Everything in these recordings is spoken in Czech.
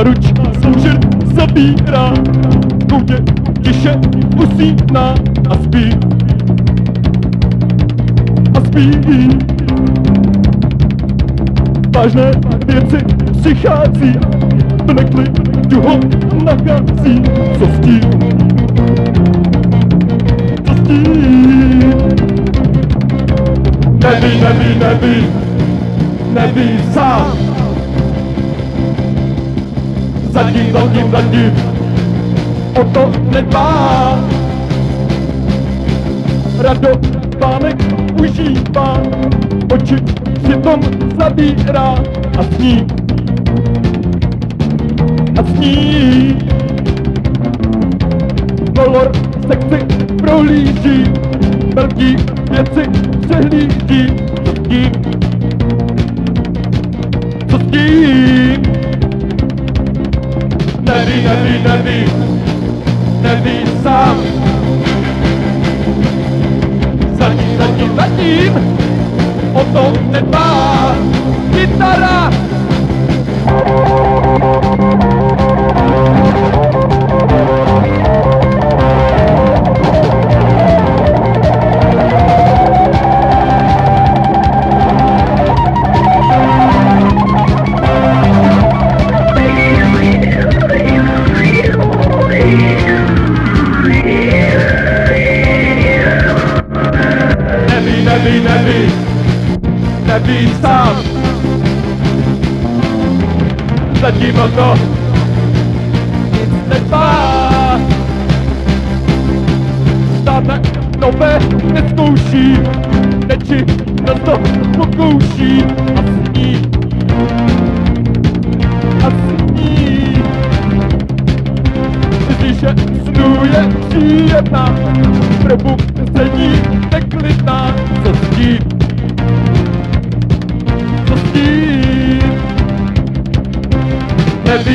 Naruč soužert zabírá, koutě tiše usíná a spí. A spí. Vážné věci přichází, v neklidu ho nachází. Co s tím? Co s tím? Neví, neví, neví, neví sám. Zatím, zatím, zatím, o to nedbá. Rado pánek užívá, oči si tom zabírá a sní. A sní. Kolor sekci prohlíží, velký věci přehlíží. Co nebýt, nebýt sám. Zatím, zatím, zatím, o tom nedbá kytara. Neví sám. Zatím o to nic nedbá. Státe nové neskouší, neči na to pokouší a sní. A sní. Že snů je příjemná, probuzení neklidná.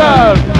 Inside.